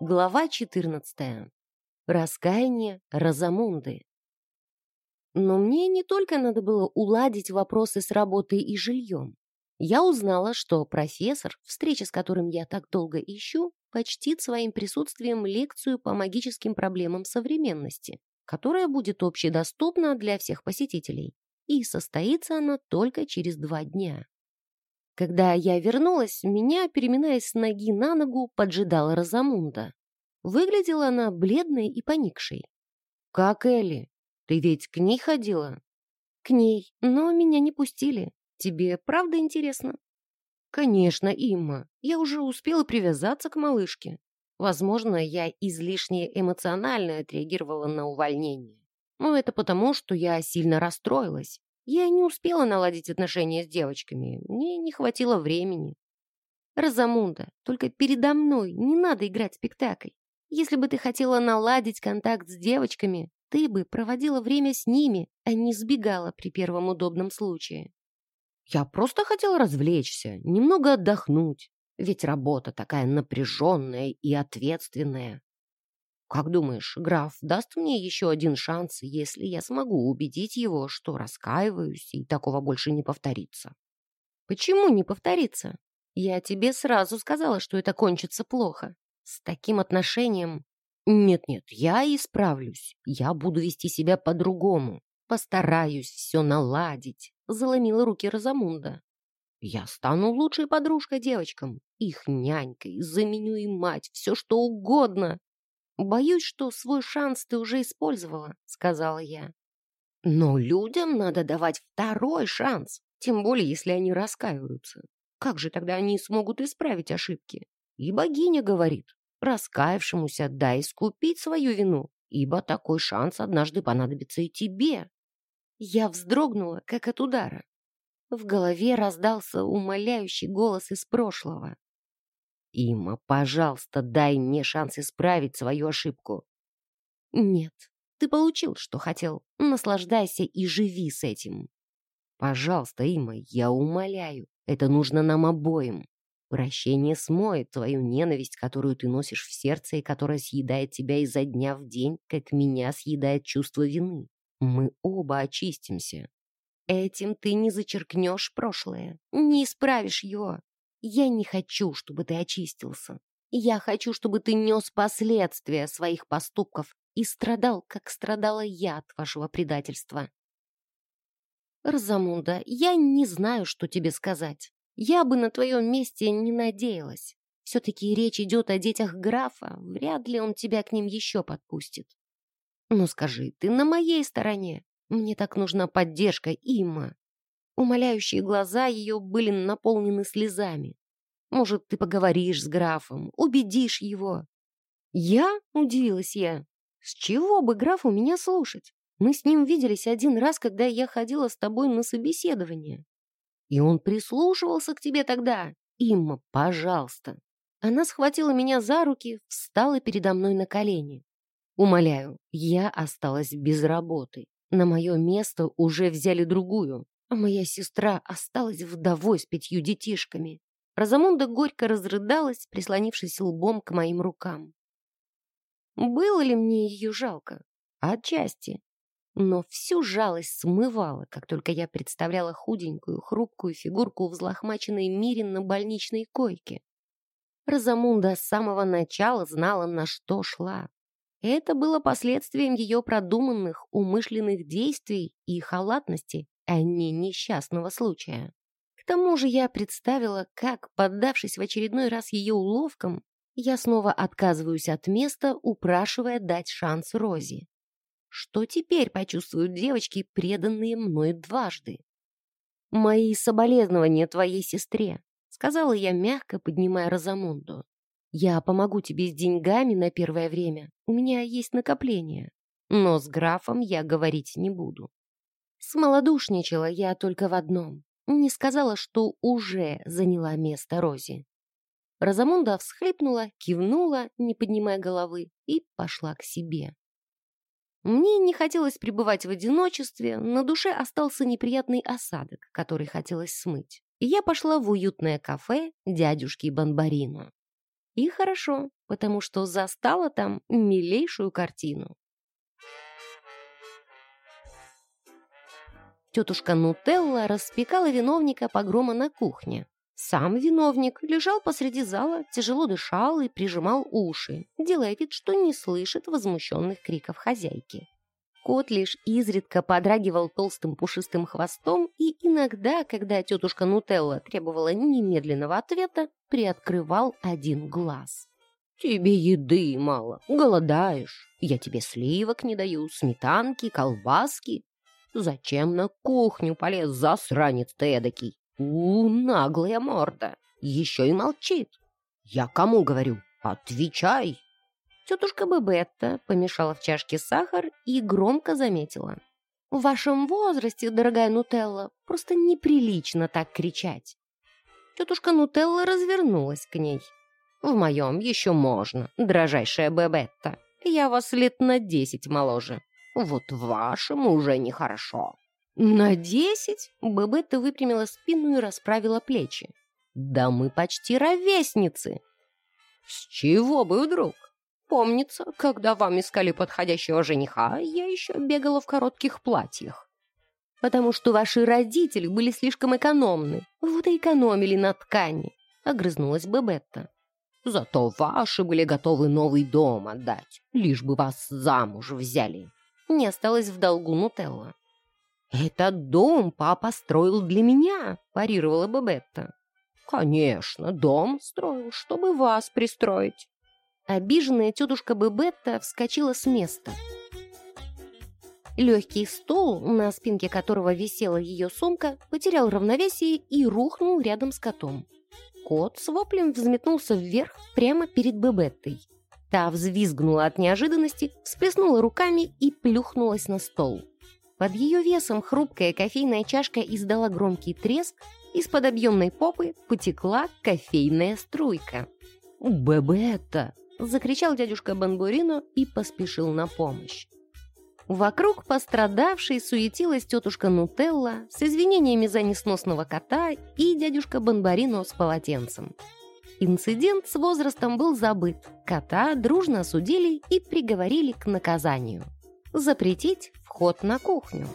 Глава 14. Раскаяние Розамунды. Но мне не только надо было уладить вопросы с работой и жильем. Я узнала, что профессор, встреча с которым я так долго ищу, почтит своим присутствием лекцию по магическим проблемам современности, которая будет общедоступна для всех посетителей. И состоится она только через два дня. Когда я вернулась, меня, переминаясь с ноги на ногу, поджидала Розамунда. Выглядела она бледной и поникшей. «Как Элли? Ты ведь к ней ходила?» «К ней, но меня не пустили. Тебе правда интересно?» «Конечно, Имма. Я уже успела привязаться к малышке. Возможно, я излишне эмоционально отреагировала на увольнение. Но это потому, что я сильно расстроилась. Я не успела наладить отношения с девочками, мне не хватило времени. Розамунда, только передо мной не надо играть спектакль. Если бы ты хотела наладить контакт с девочками, ты бы проводила время с ними, а не сбегала при первом удобном случае. Я просто хотела развлечься, немного отдохнуть, ведь работа такая напряженная и ответственная. Как думаешь, граф даст мне еще один шанс, если я смогу убедить его, что раскаиваюсь и такого больше не повторится? Почему не повторится? Я тебе сразу сказала, что это кончится плохо. С таким отношением... Нет-нет, я исправлюсь. Я буду вести себя по-другому. Постараюсь все наладить. Заломила руки Розамунда. Я стану лучшей подружкой девочкам, их нянькой, заменю им мать, все что угодно. «Боюсь, что свой шанс ты уже использовала», — сказала я. «Но людям надо давать второй шанс, тем более, если они раскаиваются. Как же тогда они смогут исправить ошибки? И богиня говорит, раскаявшемуся дай искупить свою вину, ибо такой шанс однажды понадобится и тебе». Я вздрогнула, как от удара. В голове раздался умоляющий голос из прошлого. Има, пожалуйста, дай мне шанс исправить свою ошибку. Нет, ты получил, что хотел. Наслаждайся и живи с этим. Пожалуйста, Има, я умоляю. Это нужно нам обоим. Прощение смоет твою ненависть, которую ты носишь в сердце и которая съедает тебя изо дня в день, как меня съедает чувство вины. Мы оба очистимся. Этим ты не зачеркнешь прошлое, не исправишь его. Я не хочу, чтобы ты очистился. Я хочу, чтобы ты нес последствия своих поступков и страдал, как страдала я от вашего предательства. Розамунда, я не знаю, что тебе сказать. Я бы на твоем месте не надеялась. Все-таки речь идет о детях графа, вряд ли он тебя к ним еще подпустит. Ну скажи, ты на моей стороне. Мне так нужна поддержка, Има. Умоляющие глаза ее были наполнены слезами. «Может, ты поговоришь с графом, убедишь его?» «Я?» — удивилась я. «С чего бы графу меня слушать? Мы с ним виделись один раз, когда я ходила с тобой на собеседование. И он прислушивался к тебе тогда. Имма, пожалуйста». Она схватила меня за руки, встала передо мной на колени. Умоляю, я осталась без работы. На мое место уже взяли другую а моя сестра осталась вдовой с пятью детишками. Розамунда горько разрыдалась, прислонившись лбом к моим рукам. Было ли мне ее жалко? Отчасти. Но всю жалость смывала, как только я представляла худенькую, хрупкую фигурку взлохмаченной мире на больничной койке. Розамунда с самого начала знала, на что шла. Это было последствием ее продуманных, умышленных действий и халатности, а не несчастного случая. К тому же я представила, как, поддавшись в очередной раз ее уловкам, я снова отказываюсь от места, упрашивая дать шанс Розе. Что теперь почувствуют девочки, преданные мной дважды? «Мои соболезнования твоей сестре», — сказала я мягко, поднимая Розамунду. «Я помогу тебе с деньгами на первое время, у меня есть накопление, но с графом я говорить не буду. Смолодушничала я только в одном. Не сказала, что уже заняла место Рози. Розамунда всхлипнула, кивнула, не поднимая головы, и пошла к себе. Мне не хотелось пребывать в одиночестве, на душе остался неприятный осадок, который хотелось смыть. И я пошла в уютное кафе дядюшки Бонбарино. И хорошо, потому что застала там милейшую картину. Тетушка Нутелла распекала виновника погрома на кухне. Сам виновник лежал посреди зала, тяжело дышал и прижимал уши, делая вид, что не слышит возмущенных криков хозяйки. Кот лишь изредка подрагивал толстым пушистым хвостом и иногда, когда тетушка Нутелла требовала немедленного ответа, приоткрывал один глаз. «Тебе еды мало, голодаешь. Я тебе сливок не даю, сметанки, колбаски. Зачем на кухню полез засранец ты эдакий? У, наглая морда. Еще и молчит. Я кому говорю? Отвечай!» Тетушка Бебетта помешала в чашке сахар и громко заметила. «В вашем возрасте, дорогая Нутелла, просто неприлично так кричать». Тетушка Нутелла развернулась к ней. «В моем еще можно, дрожайшая Бебетта. Я вас лет на десять моложе. Вот в вашем уже нехорошо». «На десять?» Бебетта выпрямила спину и расправила плечи. «Да мы почти ровесницы». «С чего бы вдруг?» Помнится, когда вам искали подходящего жениха, я еще бегала в коротких платьях. Потому что ваши родители были слишком экономны. Вот и экономили на ткани, — огрызнулась Бебетта. Зато ваши были готовы новый дом отдать, лишь бы вас замуж взяли. Не осталось в долгу Нутелла. «Этот дом папа строил для меня», — парировала Бебетта. «Конечно, дом строил, чтобы вас пристроить. Обиженная тетушка Бебетта вскочила с места. Легкий стол, на спинке которого висела ее сумка, потерял равновесие и рухнул рядом с котом. Кот с воплем взметнулся вверх прямо перед Бебеттой. Та взвизгнула от неожиданности, всплеснула руками и плюхнулась на стол. Под ее весом хрупкая кофейная чашка издала громкий треск, из-под объемной попы потекла кофейная струйка. «Бебетта!» закричал дядюшка Бамбурино и поспешил на помощь. Вокруг пострадавшей суетилась тетушка Нутелла с извинениями за несносного кота и дядюшка Бонбарино с полотенцем. Инцидент с возрастом был забыт. Кота дружно осудили и приговорили к наказанию. Запретить вход на кухню.